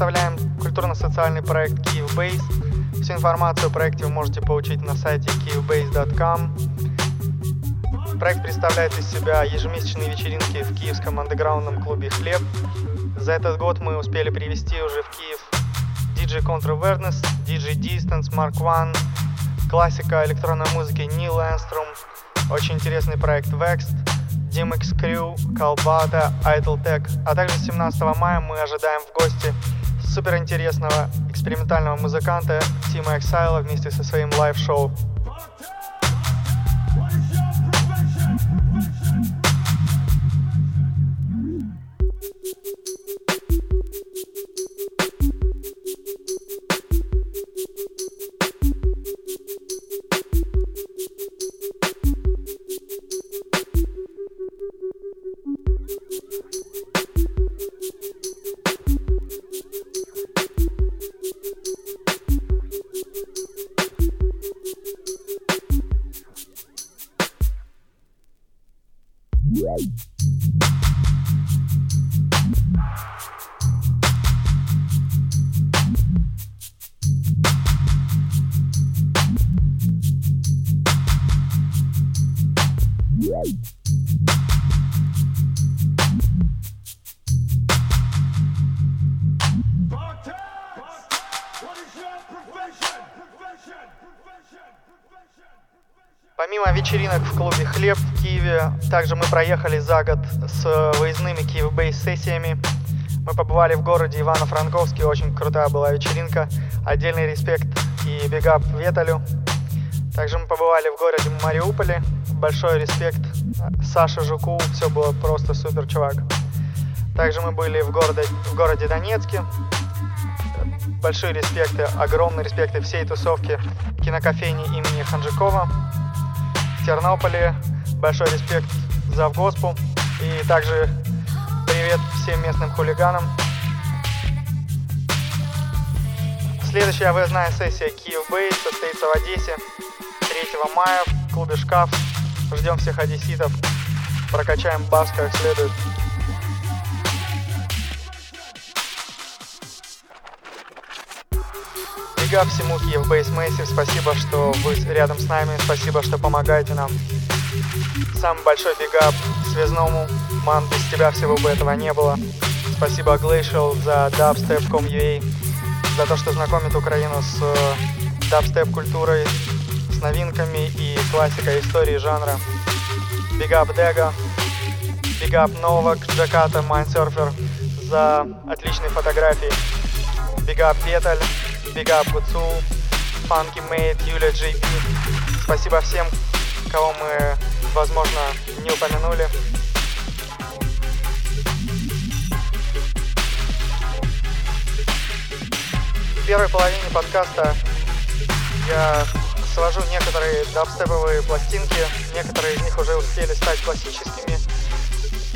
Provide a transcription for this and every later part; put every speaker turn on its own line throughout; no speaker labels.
представляем культурно-социальный проект Kyiv Base. Всю информацию о проекте вы можете получить на сайте kyivbase.com. Проект представляет из себя ежемесячные вечеринки в киевском андеграундном клубе «Хлеб». За этот год мы успели привести уже в Киев DJ Contraverdness, DJ Distance, Mark One, классика электронной музыки Neil Enstrom, очень интересный проект Vext, DMX Crew, Calbata, Idle Tech, а также 17 мая мы ожидаем в гости суперинтересного экспериментального музыканта Тима Exile вместе со своим лайв-шоу. Вечеринок в клубе «Хлеб» в Киеве, также мы проехали за год с выездными Киев Бейс сессиями. Мы побывали в городе Ивано-Франковске, очень крутая была вечеринка. Отдельный респект и бигап Веталю. Также мы побывали в городе Мариуполе. Большой респект Саше Жуку, все было просто супер, чувак. Также мы были в городе, в городе Донецке. Большие респекты, огромные респекты всей тусовки кинокофейни имени Ханжикова. Тернополе большой респект за Госпу и также привет всем местным хулиганам. Следующая выездная сессия Киев Бейс состоится в Одессе 3 мая в клубе «Шкаф». Ждем всех одесситов. Прокачаем бас как следует. Big up всему Киев Bass Massive. Спасибо, что вы рядом с нами. Спасибо, что помогаете нам. Самый большой big up связному. Man, без тебя всего бы этого не было. Спасибо Glacial за dubstep.com.ua, за то, что знакомит Украину с дабстеп культурой, с новинками и классикой истории жанра. Dega, Big Up Novak, Джаката, Mindsurfer за отличные фотографии. Up Петаль, Big Up Гуцу, Funky Mate, Юля JP. Спасибо всем, кого мы, возможно, не упомянули. В первой половине подкаста я свожу некоторые дабстеповые пластинки. Некоторые из них уже успели стать классическими,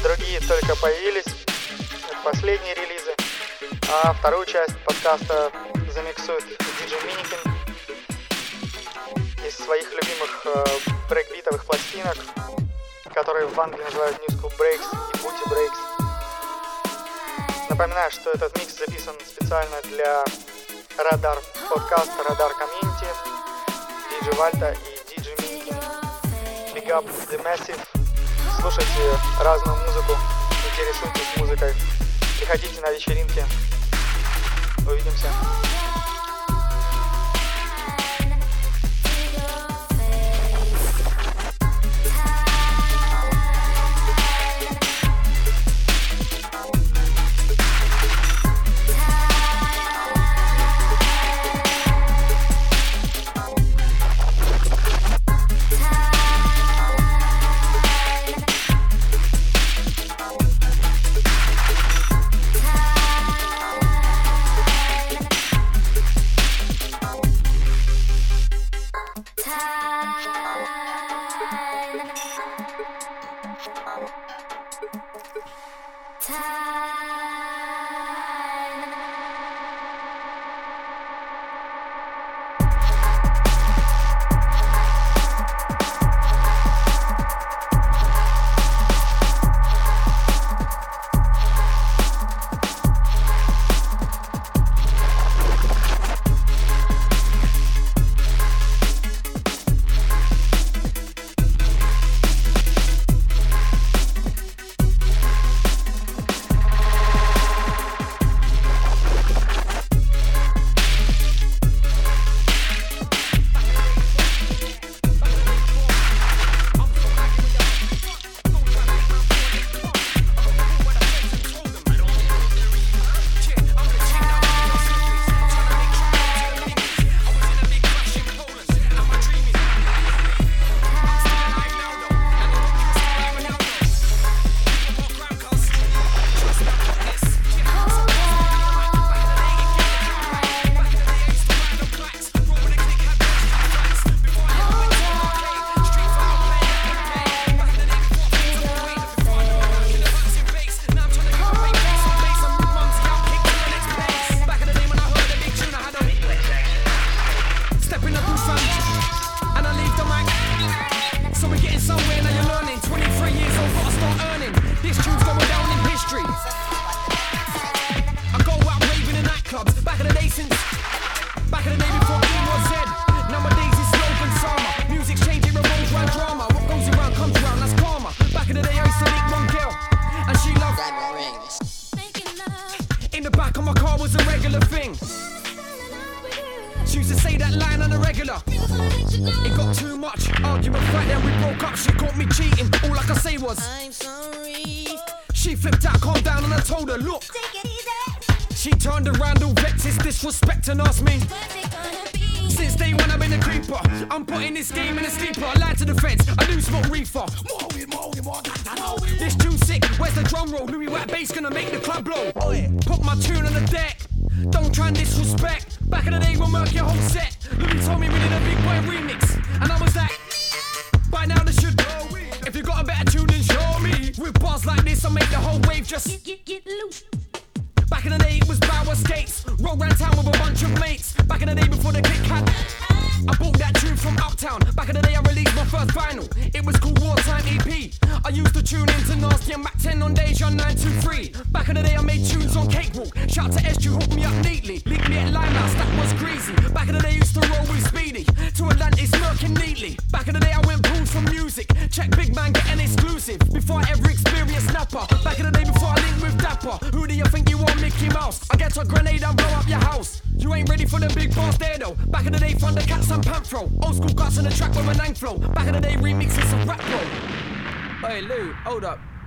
другие только появились. Это последние релизы. А вторую часть подкаста замиксует диджей Миникин из своих любимых э, брейкбитовых пластинок, которые в Англии называют New School Breaks и Booty Breaks. Напоминаю, что этот микс записан специально для Радар подкаста Радар Комьюнити, Диджи Вальта и Диджи Минкин. Big Up The Massive. Слушайте разную музыку, интересуйтесь музыкой. Приходите на вечеринки.
Öyle mi sen?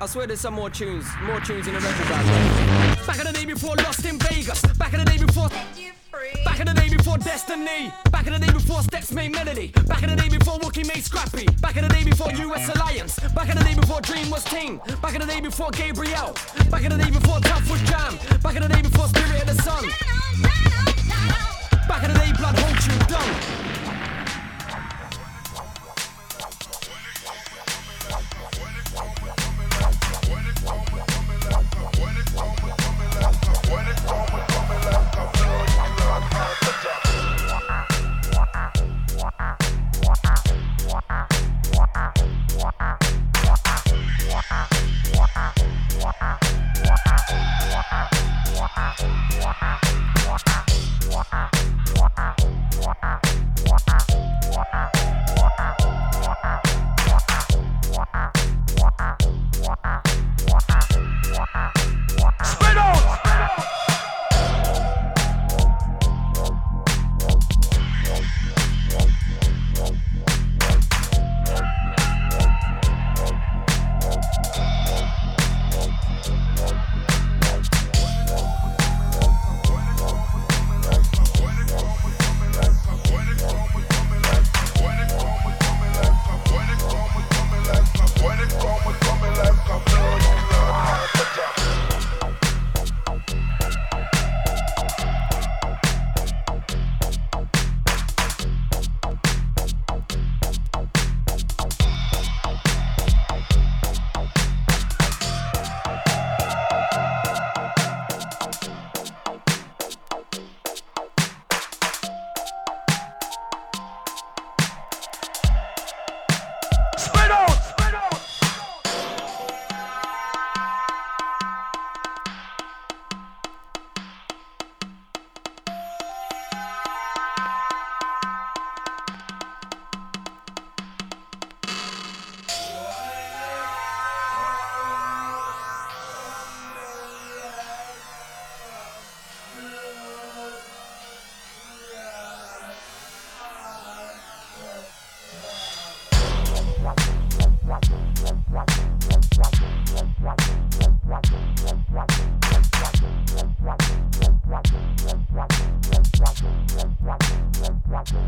swear there's some more tunes, more tunes in the record out there. Back in the day before Lost in Vegas, back in the day before. Back in the day before Destiny, back in the day before Steps made Melody, back in the day before Wookie made Scrappy, back in the day before US Alliance, back in the day before Dream was King, back in the day before Gabriel, back in the day before Tough was Jam, back in the day before Spirit of the Sun, back in the day Blood Hold You Down.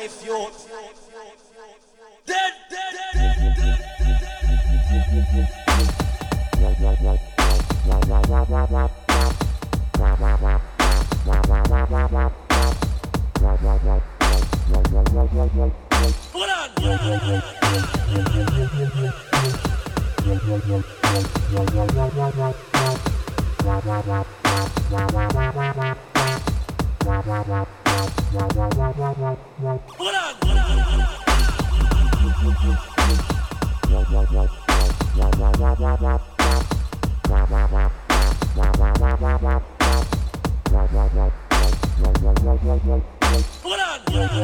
life, you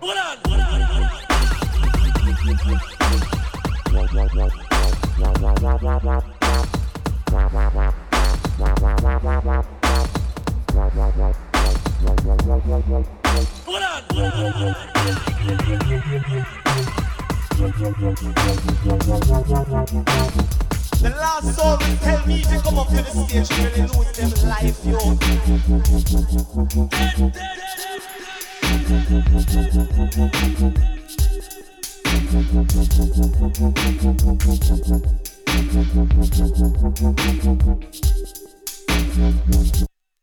Hold on. The last soul will tell me to come up to the stage, nearly lose them life, yo.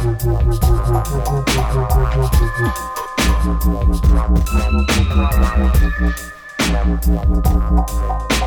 Thank
you.